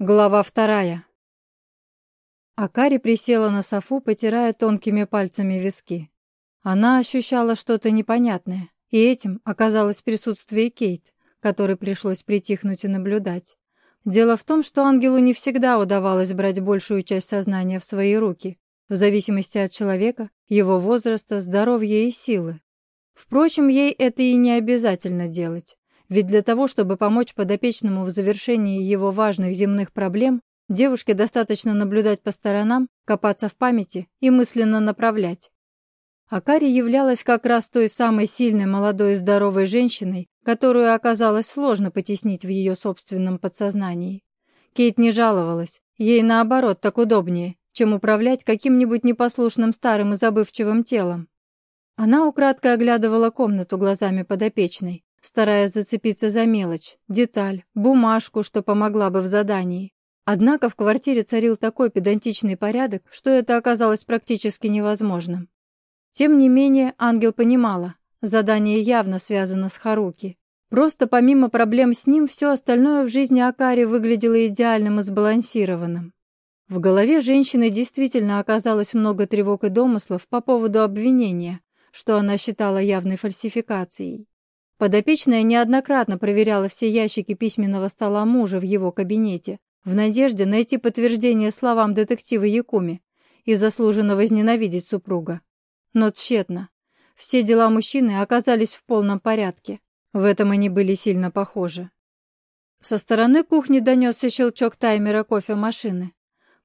Глава вторая. Акари присела на софу, потирая тонкими пальцами виски. Она ощущала что-то непонятное, и этим оказалось присутствие Кейт, которой пришлось притихнуть и наблюдать. Дело в том, что ангелу не всегда удавалось брать большую часть сознания в свои руки, в зависимости от человека, его возраста, здоровья и силы. Впрочем, ей это и не обязательно делать. Ведь для того, чтобы помочь подопечному в завершении его важных земных проблем, девушке достаточно наблюдать по сторонам, копаться в памяти и мысленно направлять. Акари являлась как раз той самой сильной молодой и здоровой женщиной, которую оказалось сложно потеснить в ее собственном подсознании. Кейт не жаловалась, ей наоборот так удобнее, чем управлять каким-нибудь непослушным старым и забывчивым телом. Она украдкой оглядывала комнату глазами подопечной, стараясь зацепиться за мелочь, деталь, бумажку, что помогла бы в задании. Однако в квартире царил такой педантичный порядок, что это оказалось практически невозможным. Тем не менее, ангел понимала, задание явно связано с Харуки. Просто помимо проблем с ним, все остальное в жизни Акари выглядело идеальным и сбалансированным. В голове женщины действительно оказалось много тревог и домыслов по поводу обвинения, что она считала явной фальсификацией. Подопечная неоднократно проверяла все ящики письменного стола мужа в его кабинете, в надежде найти подтверждение словам детектива Якуми и заслуженно возненавидеть супруга. Но тщетно. Все дела мужчины оказались в полном порядке. В этом они были сильно похожи. Со стороны кухни донесся щелчок таймера кофемашины.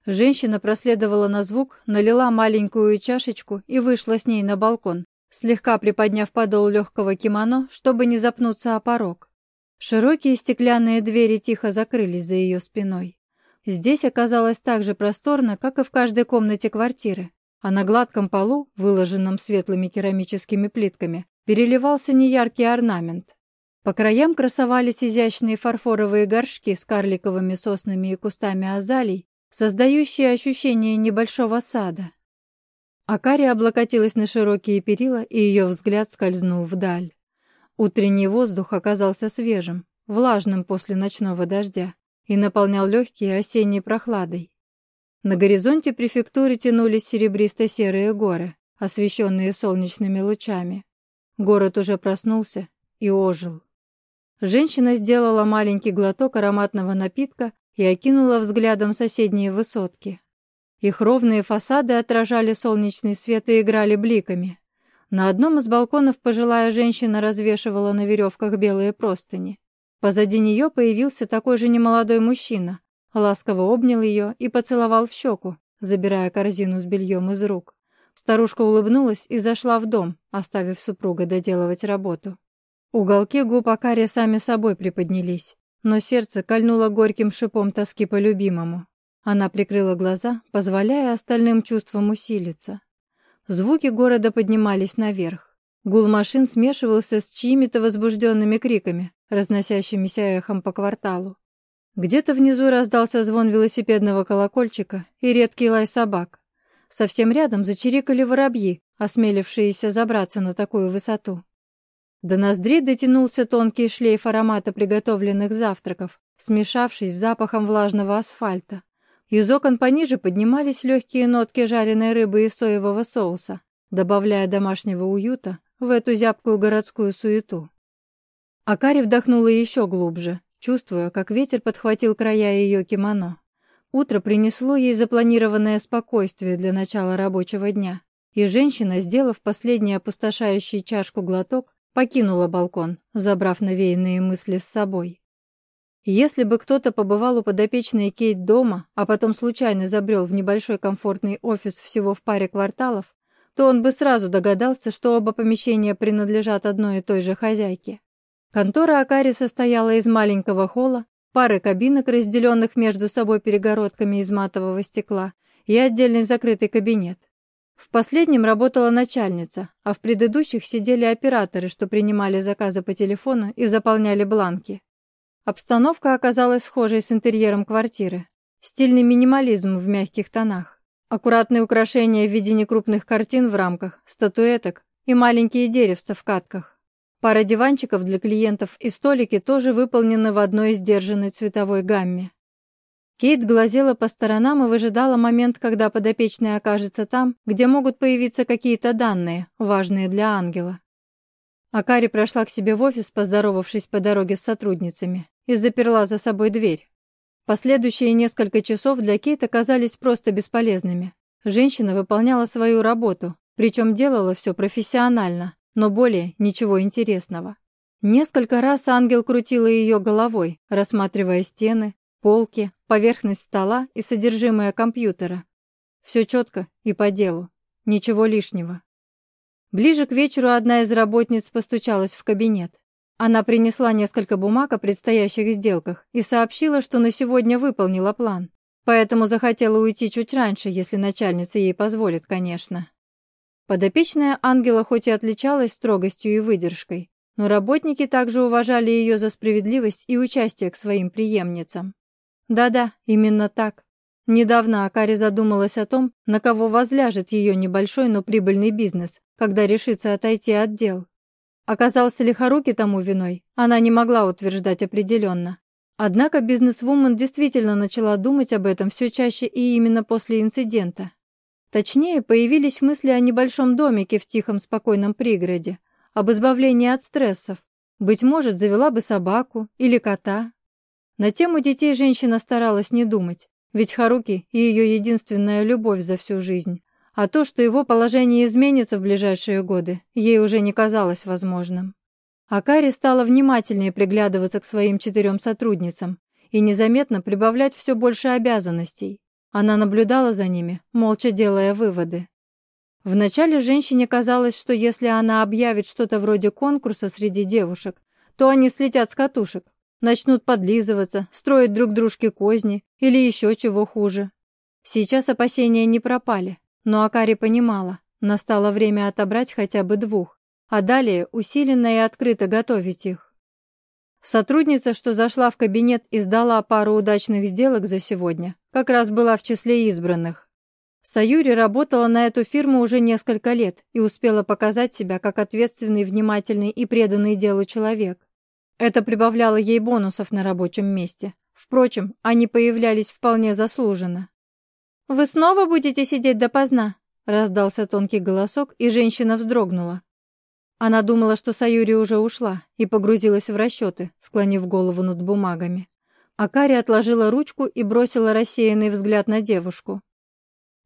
Женщина проследовала на звук, налила маленькую чашечку и вышла с ней на балкон, слегка приподняв подол легкого кимоно, чтобы не запнуться о порог. Широкие стеклянные двери тихо закрылись за ее спиной. Здесь оказалось так же просторно, как и в каждой комнате квартиры, а на гладком полу, выложенном светлыми керамическими плитками, переливался неяркий орнамент. По краям красовались изящные фарфоровые горшки с карликовыми соснами и кустами азалий, создающие ощущение небольшого сада. Акари облокотилась на широкие перила, и ее взгляд скользнул вдаль. Утренний воздух оказался свежим, влажным после ночного дождя и наполнял легкие осенней прохладой. На горизонте префектуры тянулись серебристо-серые горы, освещенные солнечными лучами. Город уже проснулся и ожил. Женщина сделала маленький глоток ароматного напитка и окинула взглядом соседние высотки. Их ровные фасады отражали солнечный свет и играли бликами. На одном из балконов пожилая женщина развешивала на веревках белые простыни. Позади нее появился такой же немолодой мужчина, ласково обнял ее и поцеловал в щеку, забирая корзину с бельем из рук. Старушка улыбнулась и зашла в дом, оставив супруга доделывать работу. Уголки губ Акари сами собой приподнялись, но сердце кольнуло горьким шипом тоски по любимому. Она прикрыла глаза, позволяя остальным чувствам усилиться. Звуки города поднимались наверх. Гул машин смешивался с чьими-то возбужденными криками, разносящимися эхом по кварталу. Где-то внизу раздался звон велосипедного колокольчика и редкий лай собак. Совсем рядом зачирикали воробьи, осмелившиеся забраться на такую высоту. До ноздри дотянулся тонкий шлейф аромата приготовленных завтраков, смешавшись с запахом влажного асфальта. Из окон пониже поднимались легкие нотки жареной рыбы и соевого соуса, добавляя домашнего уюта в эту зябкую городскую суету. Акари вдохнула еще глубже, чувствуя, как ветер подхватил края ее кимоно. Утро принесло ей запланированное спокойствие для начала рабочего дня, и женщина, сделав последний опустошающий чашку глоток, покинула балкон, забрав навеянные мысли с собой. Если бы кто-то побывал у подопечной Кейт дома, а потом случайно забрел в небольшой комфортный офис всего в паре кварталов, то он бы сразу догадался, что оба помещения принадлежат одной и той же хозяйке. Контора Акари состояла из маленького холла, пары кабинок, разделенных между собой перегородками из матового стекла, и отдельный закрытый кабинет. В последнем работала начальница, а в предыдущих сидели операторы, что принимали заказы по телефону и заполняли бланки. Обстановка оказалась схожей с интерьером квартиры. Стильный минимализм в мягких тонах. Аккуратные украшения в виде некрупных картин в рамках, статуэток и маленькие деревца в катках. Пара диванчиков для клиентов и столики тоже выполнены в одной сдержанной цветовой гамме. Кейт глазела по сторонам и выжидала момент, когда подопечная окажется там, где могут появиться какие-то данные, важные для ангела. Акари прошла к себе в офис, поздоровавшись по дороге с сотрудницами, и заперла за собой дверь. Последующие несколько часов для Кейт оказались просто бесполезными. Женщина выполняла свою работу, причем делала все профессионально, но более ничего интересного. Несколько раз ангел крутила ее головой, рассматривая стены, полки, поверхность стола и содержимое компьютера. Все четко и по делу, ничего лишнего. Ближе к вечеру одна из работниц постучалась в кабинет. Она принесла несколько бумаг о предстоящих сделках и сообщила, что на сегодня выполнила план, поэтому захотела уйти чуть раньше, если начальница ей позволит, конечно. Подопечная ангела хоть и отличалась строгостью и выдержкой, но работники также уважали ее за справедливость и участие к своим преемницам. Да-да, именно так. Недавно Акари задумалась о том, на кого возляжет ее небольшой, но прибыльный бизнес, когда решится отойти от дел. Оказался ли Харуки тому виной, она не могла утверждать определенно. Однако бизнесвумен действительно начала думать об этом все чаще и именно после инцидента. Точнее, появились мысли о небольшом домике в тихом спокойном пригороде, об избавлении от стрессов. Быть может, завела бы собаку или кота, на тему детей женщина старалась не думать, ведь Харуки – ее единственная любовь за всю жизнь. А то, что его положение изменится в ближайшие годы, ей уже не казалось возможным. Акари стала внимательнее приглядываться к своим четырем сотрудницам и незаметно прибавлять все больше обязанностей. Она наблюдала за ними, молча делая выводы. Вначале женщине казалось, что если она объявит что-то вроде конкурса среди девушек, то они слетят с катушек, Начнут подлизываться, строить друг дружке козни или еще чего хуже. Сейчас опасения не пропали, но Акари понимала, настало время отобрать хотя бы двух, а далее усиленно и открыто готовить их. Сотрудница, что зашла в кабинет и сдала пару удачных сделок за сегодня, как раз была в числе избранных. Саюри работала на эту фирму уже несколько лет и успела показать себя как ответственный, внимательный и преданный делу человек. Это прибавляло ей бонусов на рабочем месте. Впрочем, они появлялись вполне заслуженно. «Вы снова будете сидеть допоздна?» — раздался тонкий голосок, и женщина вздрогнула. Она думала, что Саюри уже ушла, и погрузилась в расчеты, склонив голову над бумагами. Акари отложила ручку и бросила рассеянный взгляд на девушку.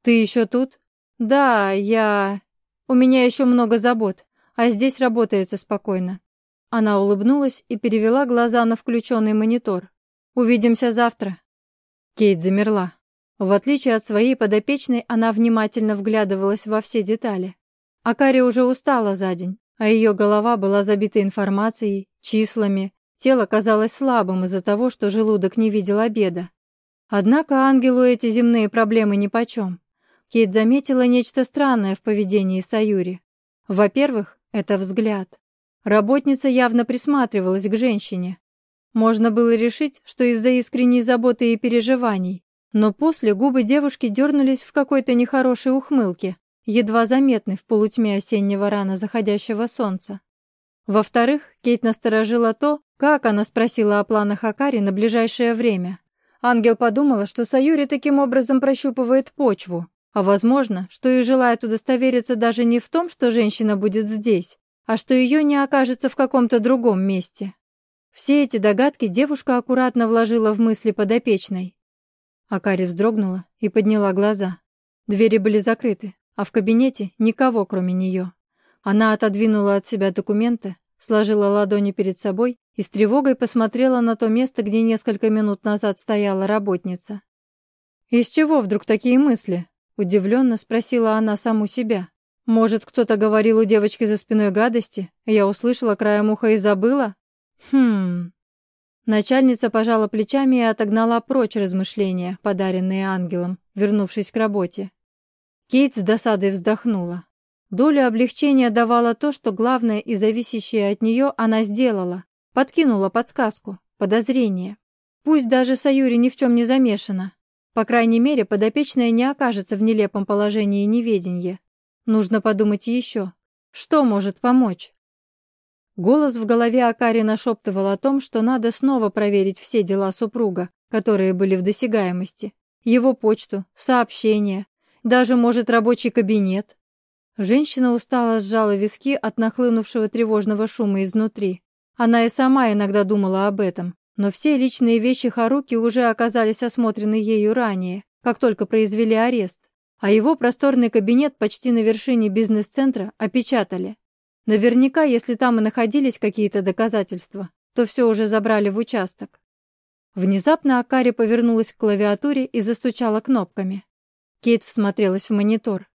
«Ты еще тут?» «Да, я... У меня еще много забот, а здесь работается спокойно. Она улыбнулась и перевела глаза на включенный монитор. «Увидимся завтра». Кейт замерла. В отличие от своей подопечной, она внимательно вглядывалась во все детали. Акари уже устала за день, а ее голова была забита информацией, числами, тело казалось слабым из-за того, что желудок не видел обеда. Однако ангелу эти земные проблемы нипочем. Кейт заметила нечто странное в поведении Саюри. Во-первых, это взгляд. Работница явно присматривалась к женщине. Можно было решить, что из-за искренней заботы и переживаний, но после губы девушки дернулись в какой-то нехорошей ухмылке, едва заметной в полутьме осеннего рано заходящего солнца. Во-вторых, Кейт насторожила то, как она спросила о планах Акари на ближайшее время. Ангел подумала, что Саюри таким образом прощупывает почву, а возможно, что и желает удостовериться даже не в том, что женщина будет здесь, а что ее не окажется в каком-то другом месте. Все эти догадки девушка аккуратно вложила в мысли подопечной. Акари вздрогнула и подняла глаза. Двери были закрыты, а в кабинете никого, кроме нее. Она отодвинула от себя документы, сложила ладони перед собой и с тревогой посмотрела на то место, где несколько минут назад стояла работница. «Из чего вдруг такие мысли?» – удивленно спросила она саму себя. Может, кто-то говорил у девочки за спиной гадости? Я услышала краем уха и забыла? Хм... Начальница пожала плечами и отогнала прочь размышления, подаренные ангелом, вернувшись к работе. Кейт с досадой вздохнула. Долю облегчения давало то, что главное и зависящее от нее она сделала. Подкинула подсказку, подозрение. Пусть даже Саюри ни в чем не замешана. По крайней мере, подопечная не окажется в нелепом положении неведения. Нужно подумать еще. Что может помочь? Голос в голове Акари нашептывал о том, что надо снова проверить все дела супруга, которые были в досягаемости, его почту, сообщения, даже, может, рабочий кабинет. Женщина устало сжала виски от нахлынувшего тревожного шума изнутри. Она и сама иногда думала об этом, но все личные вещи Харуки уже оказались осмотрены ею ранее, как только произвели арест, а его просторный кабинет почти на вершине бизнес-центра опечатали. Наверняка, если там и находились какие-то доказательства, то все уже забрали в участок. Внезапно Акари повернулась к клавиатуре и застучала кнопками. Кейт всмотрелась в монитор.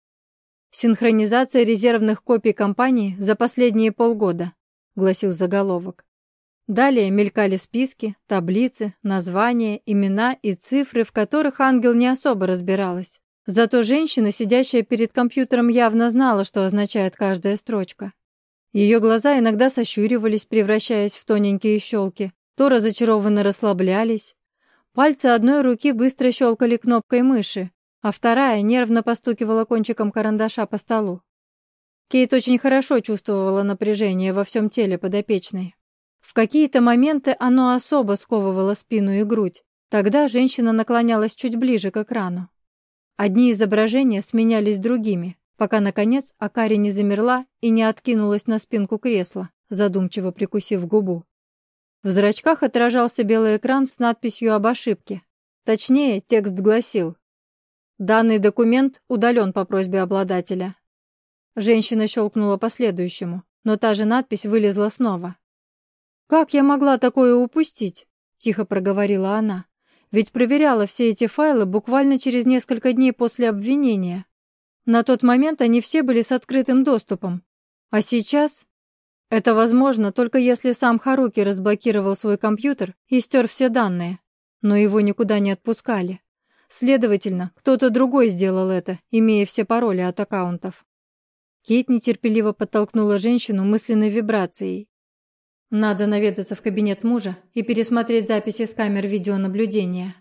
«Синхронизация резервных копий компании за последние полгода», — гласил заголовок. Далее мелькали списки, таблицы, названия, имена и цифры, в которых ангел не особо разбиралась. Зато женщина, сидящая перед компьютером, явно знала, что означает каждая строчка. Ее глаза иногда сощуривались, превращаясь в тоненькие щелки, то разочарованно расслаблялись. Пальцы одной руки быстро щелкали кнопкой мыши, а вторая нервно постукивала кончиком карандаша по столу. Кейт очень хорошо чувствовала напряжение во всем теле подопечной. В какие-то моменты оно особо сковывало спину и грудь. Тогда женщина наклонялась чуть ближе к экрану. Одни изображения сменялись другими, пока, наконец, Акари не замерла и не откинулась на спинку кресла, задумчиво прикусив губу. В зрачках отражался белый экран с надписью об ошибке. Точнее, текст гласил «Данный документ удален по просьбе обладателя». Женщина щелкнула по следующему, но та же надпись вылезла снова. «Как я могла такое упустить?» – тихо проговорила она. «Ведь проверяла все эти файлы буквально через несколько дней после обвинения. На тот момент они все были с открытым доступом. А сейчас? Это возможно только если сам Харуки разблокировал свой компьютер и стер все данные. Но его никуда не отпускали. Следовательно, кто-то другой сделал это, имея все пароли от аккаунтов. Кейт нетерпеливо подтолкнула женщину мысленной вибрацией. Надо наведаться в кабинет мужа и пересмотреть записи с камер видеонаблюдения.